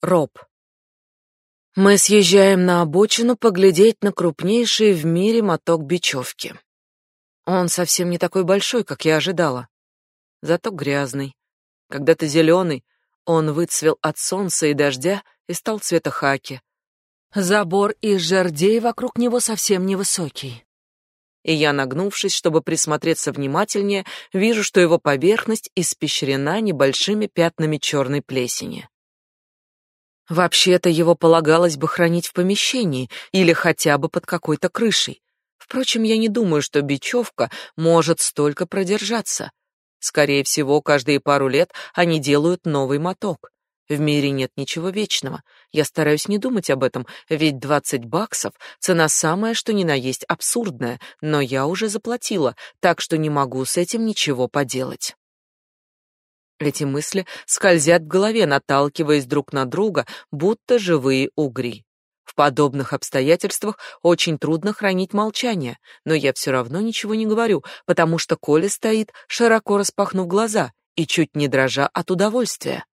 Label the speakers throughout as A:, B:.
A: Роб. Мы съезжаем на обочину поглядеть на крупнейший в мире моток бечевки. Он совсем не такой большой, как я ожидала. Зато грязный. Когда-то зеленый, он выцвел от солнца и дождя и стал цвета хаки. Забор из жердей вокруг него совсем невысокий. И я, нагнувшись, чтобы присмотреться внимательнее, вижу, что его поверхность испещрена небольшими пятнами черной плесени. Вообще-то его полагалось бы хранить в помещении или хотя бы под какой-то крышей. Впрочем, я не думаю, что бечевка может столько продержаться. Скорее всего, каждые пару лет они делают новый моток. В мире нет ничего вечного. Я стараюсь не думать об этом, ведь 20 баксов — цена самая, что ни на есть абсурдная, но я уже заплатила, так что не могу с этим ничего поделать. Эти мысли скользят в голове, наталкиваясь друг на друга, будто живые угри. В подобных обстоятельствах очень трудно хранить молчание, но я все равно ничего не говорю, потому что Коля стоит, широко распахнув глаза и чуть не дрожа от удовольствия.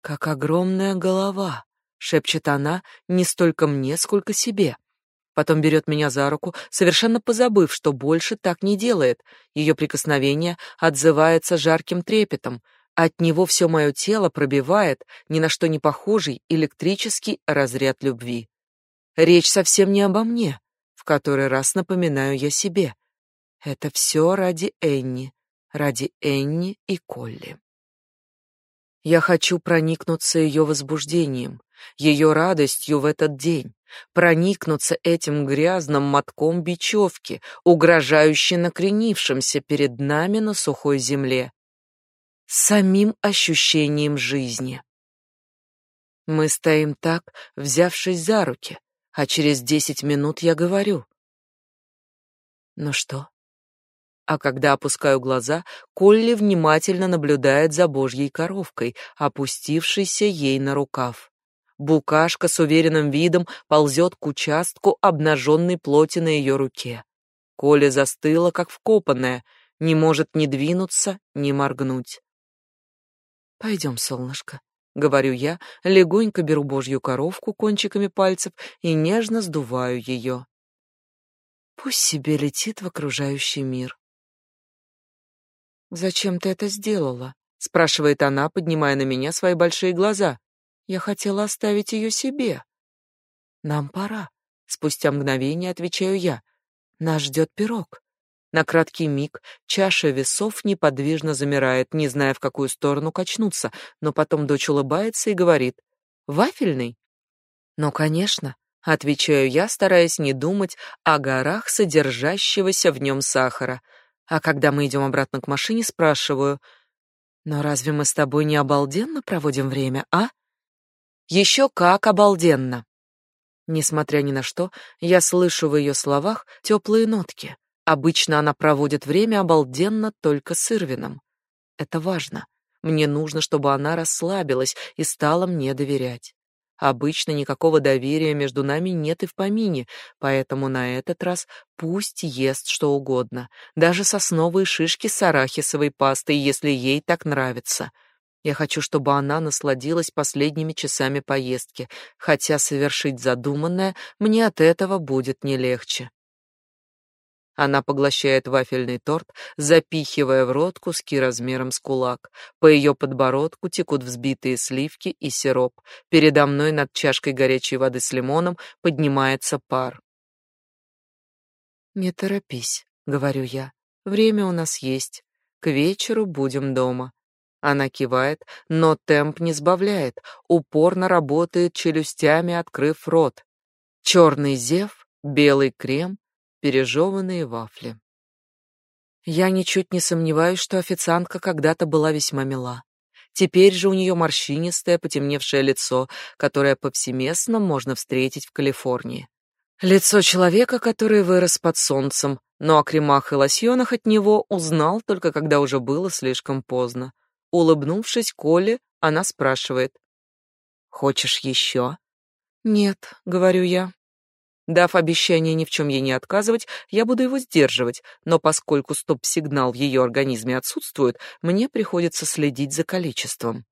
A: «Как огромная голова!» — шепчет она не столько мне, сколько себе. Потом берет меня за руку, совершенно позабыв, что больше так не делает. Ее прикосновение отзывается жарким трепетом. От него все мое тело пробивает ни на что не похожий электрический разряд любви. Речь совсем не обо мне, в который раз напоминаю я себе. Это все ради Энни, ради Энни и Колли. Я хочу проникнуться ее возбуждением, ее радостью в этот день, проникнуться этим грязным мотком бечевки, угрожающе накренившимся перед нами на сухой земле, самим ощущением жизни. Мы стоим так, взявшись за руки, а через десять минут я говорю. Ну что? А когда опускаю глаза, Колли внимательно наблюдает за божьей коровкой, опустившейся ей на рукав. Букашка с уверенным видом ползет к участку обнаженной плоти на ее руке. Коля застыла, как вкопанная, не может ни двинуться, ни моргнуть. «Пойдем, солнышко», — говорю я, легонько беру божью коровку кончиками пальцев и нежно сдуваю ее. Пусть себе летит в окружающий мир. «Зачем ты это сделала?» — спрашивает она, поднимая на меня свои большие глаза. Я хотела оставить ее себе. Нам пора. Спустя мгновение отвечаю я. Нас ждет пирог. На краткий миг чаша весов неподвижно замирает, не зная, в какую сторону качнуться, но потом дочь улыбается и говорит: "Вафельный?" "Ну, конечно", отвечаю я, стараясь не думать о горах содержащегося в нем сахара. А когда мы идем обратно к машине, спрашиваю: "Но разве мы с тобой не обалденно проводим время, а?" Еще как обалденно. Несмотря ни на что, я слышу в ее словах теплые нотки. Обычно она проводит время обалденно только с Ирвином. Это важно. Мне нужно, чтобы она расслабилась и стала мне доверять. Обычно никакого доверия между нами нет и в помине, поэтому на этот раз пусть ест что угодно, даже сосновые шишки с арахисовой пастой, если ей так нравится — я хочу, чтобы она насладилась последними часами поездки, хотя совершить задуманное мне от этого будет не легче. Она поглощает вафельный торт, запихивая в рот куски размером с кулак. По ее подбородку текут взбитые сливки и сироп. Передо мной над чашкой горячей воды с лимоном поднимается пар. «Не торопись», — говорю я. «Время у нас есть. К вечеру будем дома. Она кивает, но темп не сбавляет, упорно работает челюстями, открыв рот. Черный зев, белый крем, пережеванные вафли. Я ничуть не сомневаюсь, что официантка когда-то была весьма мила. Теперь же у нее морщинистое, потемневшее лицо, которое повсеместно можно встретить в Калифорнии. Лицо человека, который вырос под солнцем, но о кремах и лосьонах от него узнал только когда уже было слишком поздно. Улыбнувшись Коле, она спрашивает. «Хочешь еще?» «Нет», — говорю я. Дав обещание ни в чем ей не отказывать, я буду его сдерживать, но поскольку стоп-сигнал в ее организме отсутствует, мне приходится следить за количеством.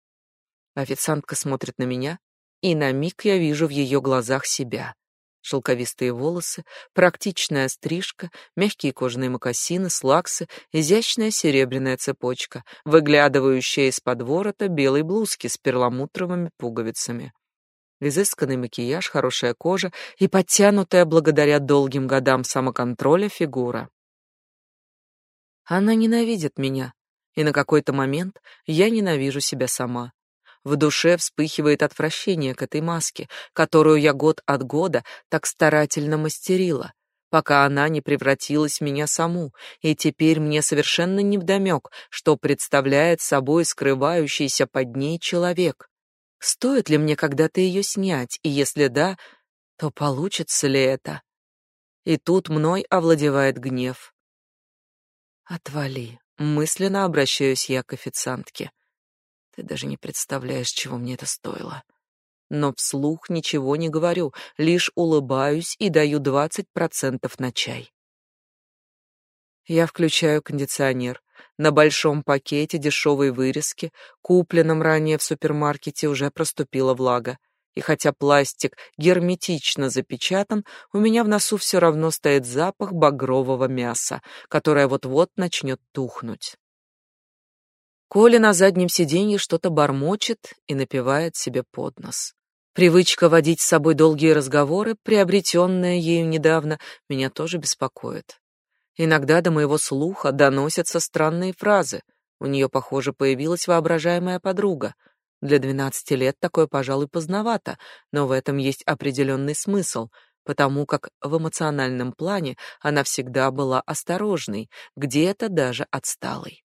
A: Официантка смотрит на меня, и на миг я вижу в ее глазах себя. Шелковистые волосы, практичная стрижка, мягкие кожаные мокасины, слаксы, изящная серебряная цепочка, выглядывающая из-под ворота белой блузки с перламутровыми пуговицами. Изысканный макияж, хорошая кожа и подтянутая благодаря долгим годам самоконтроля фигура. Она ненавидит меня, и на какой-то момент я ненавижу себя сама. В душе вспыхивает отвращение к этой маске, которую я год от года так старательно мастерила, пока она не превратилась в меня саму, и теперь мне совершенно невдомек, что представляет собой скрывающийся под ней человек. Стоит ли мне когда-то ее снять, и если да, то получится ли это? И тут мной овладевает гнев. Отвали. Мысленно обращаюсь я к официантке. Ты даже не представляешь, чего мне это стоило. Но вслух ничего не говорю, лишь улыбаюсь и даю 20% на чай. Я включаю кондиционер. На большом пакете дешевой вырезки, купленном ранее в супермаркете, уже проступила влага. И хотя пластик герметично запечатан, у меня в носу все равно стоит запах багрового мяса, которое вот-вот начнет тухнуть. Коля на заднем сиденье что-то бормочет и напевает себе под нос. Привычка водить с собой долгие разговоры, приобретенная ею недавно, меня тоже беспокоит. Иногда до моего слуха доносятся странные фразы. У нее, похоже, появилась воображаемая подруга. Для двенадцати лет такое, пожалуй, поздновато, но в этом есть определенный смысл, потому как в эмоциональном плане она всегда была осторожной, где-то даже отсталой.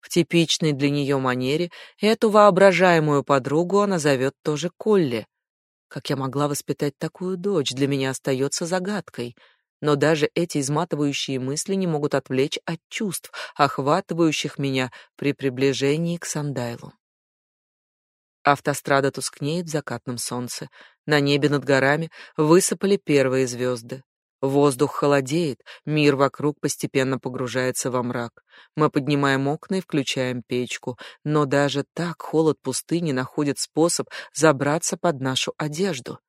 A: В типичной для нее манере эту воображаемую подругу она зовет тоже Колли. Как я могла воспитать такую дочь, для меня остается загадкой — но даже эти изматывающие мысли не могут отвлечь от чувств, охватывающих меня при приближении к Сандайлу. Автострада тускнеет в закатном солнце. На небе над горами высыпали первые звезды. Воздух холодеет, мир вокруг постепенно погружается во мрак. Мы поднимаем окна и включаем печку, но даже так холод пустыни находит способ забраться под нашу одежду.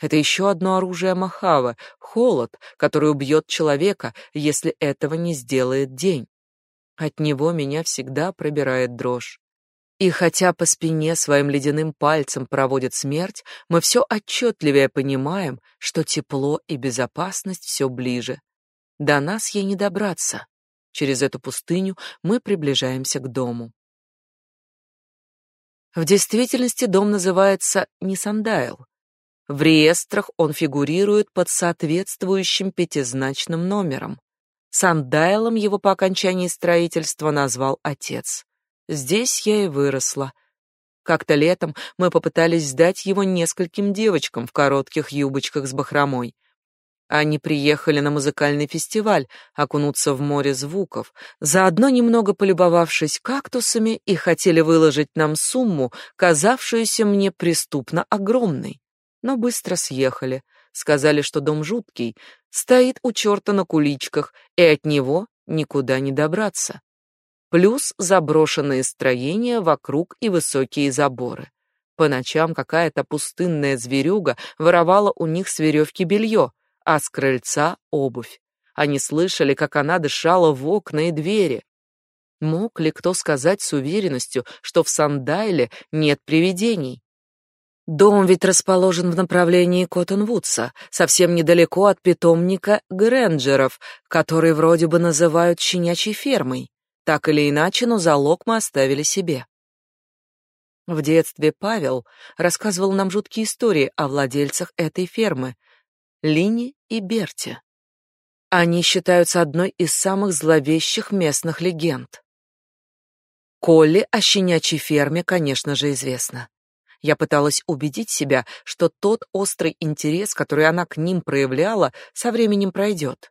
A: Это еще одно оружие Махава — холод, который убьет человека, если этого не сделает день. От него меня всегда пробирает дрожь. И хотя по спине своим ледяным пальцем проводит смерть, мы все отчетливее понимаем, что тепло и безопасность все ближе. До нас ей не добраться. Через эту пустыню мы приближаемся к дому. В действительности дом называется не Сандайл, в реестрах он фигурирует под соответствующим пятизначным номером. Сандайлом его по окончании строительства назвал отец. Здесь я и выросла. Как-то летом мы попытались сдать его нескольким девочкам в коротких юбочках с бахромой. Они приехали на музыкальный фестиваль окунуться в море звуков, заодно немного полюбовавшись кактусами и хотели выложить нам сумму, казавшуюся мне преступно огромной но быстро съехали. Сказали, что дом жуткий, стоит у черта на куличках, и от него никуда не добраться. Плюс заброшенные строения вокруг и высокие заборы. По ночам какая-то пустынная зверюга воровала у них с веревки белье, а с крыльца — обувь. Они слышали, как она дышала в окна и двери. Мог ли кто сказать с уверенностью, что в Сандайле нет привидений? Дом ведь расположен в направлении Коттонвудса, совсем недалеко от питомника Грэнджеров, который вроде бы называют щенячьей фермой. Так или иначе, но залог мы оставили себе. В детстве Павел рассказывал нам жуткие истории о владельцах этой фермы, Лине и Берте. Они считаются одной из самых зловещих местных легенд. Колли о щенячьей ферме, конечно же, известно. Я пыталась убедить себя, что тот острый интерес, который она к ним проявляла, со временем пройдет.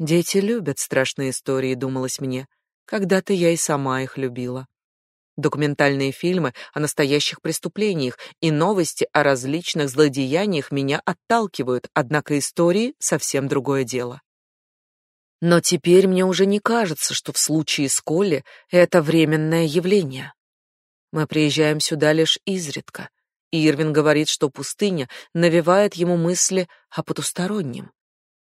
A: Дети любят страшные истории, думалось мне. Когда-то я и сама их любила. Документальные фильмы о настоящих преступлениях и новости о различных злодеяниях меня отталкивают, однако истории совсем другое дело. Но теперь мне уже не кажется, что в случае с Колли это временное явление. Мы приезжаем сюда лишь изредка. Ирвин говорит, что пустыня навевает ему мысли о потустороннем.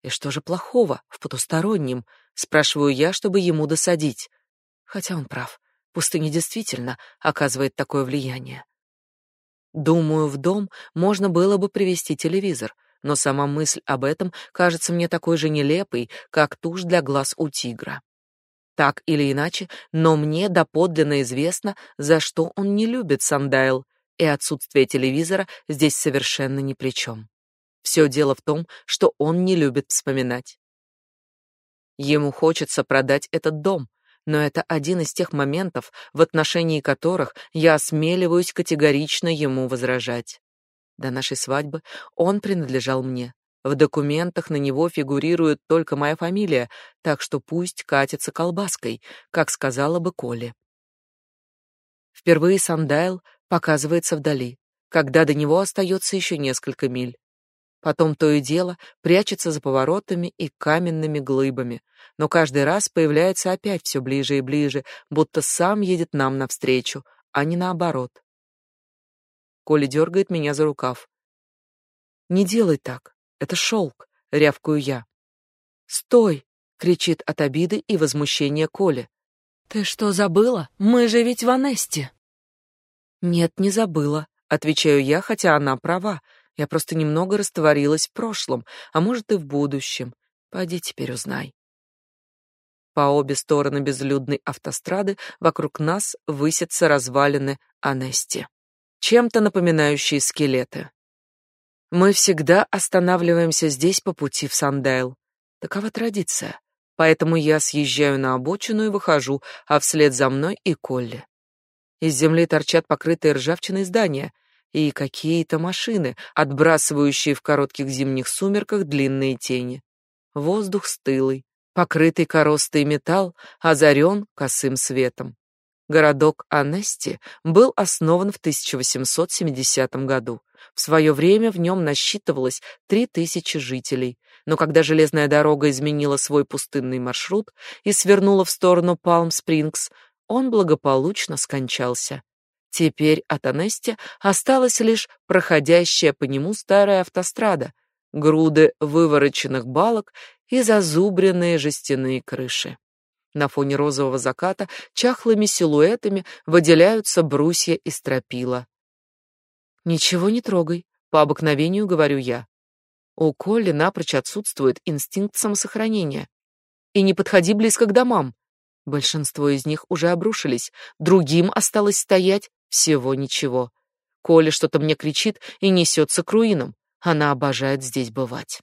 A: И что же плохого в потустороннем? Спрашиваю я, чтобы ему досадить. Хотя он прав. Пустыня действительно оказывает такое влияние. Думаю, в дом можно было бы привезти телевизор, но сама мысль об этом кажется мне такой же нелепой, как тушь для глаз у тигра. Так или иначе, но мне доподлинно известно, за что он не любит Сандайл, и отсутствие телевизора здесь совершенно ни при чем. Все дело в том, что он не любит вспоминать. Ему хочется продать этот дом, но это один из тех моментов, в отношении которых я осмеливаюсь категорично ему возражать. До нашей свадьбы он принадлежал мне. В документах на него фигурирует только моя фамилия, так что пусть катится колбаской, как сказала бы Коля. Впервые Сандайл показывается вдали, когда до него остается еще несколько миль. Потом то и дело прячется за поворотами и каменными глыбами, но каждый раз появляется опять все ближе и ближе, будто сам едет нам навстречу, а не наоборот. Коля дергает меня за рукав. «Не делай так, это шелк», — рявкаю я. «Стой!» — кричит от обиды и возмущения Коля. «Ты что, забыла? Мы же ведь в Анесте!» «Нет, не забыла», — отвечаю я, хотя она права. Я просто немного растворилась в прошлом, а может и в будущем. Пойди теперь узнай. По обе стороны безлюдной автострады вокруг нас высятся развалины Анести, чем-то напоминающие скелеты. Мы всегда останавливаемся здесь по пути в Сандейл. Такова традиция. Поэтому я съезжаю на обочину и выхожу, а вслед за мной и Колли. Из земли торчат покрытые ржавчиной здания, и какие-то машины, отбрасывающие в коротких зимних сумерках длинные тени. Воздух стылый, покрытый коростой металл, озарен косым светом. Городок Анести был основан в 1870 году. В свое время в нем насчитывалось 3000 жителей, но когда железная дорога изменила свой пустынный маршрут и свернула в сторону Палм-Спрингс, он благополучно скончался. Теперь от Анести осталась лишь проходящая по нему старая автострада, груды вывороченных балок и зазубренные жестяные крыши. На фоне розового заката чахлыми силуэтами выделяются брусья и стропила. «Ничего не трогай», — по обыкновению говорю я. У Колли напрочь отсутствует инстинкт самосохранения. И не подходи близко к домам. Большинство из них уже обрушились, другим осталось стоять всего ничего. Коля что-то мне кричит и несется к руинам. Она обожает здесь бывать.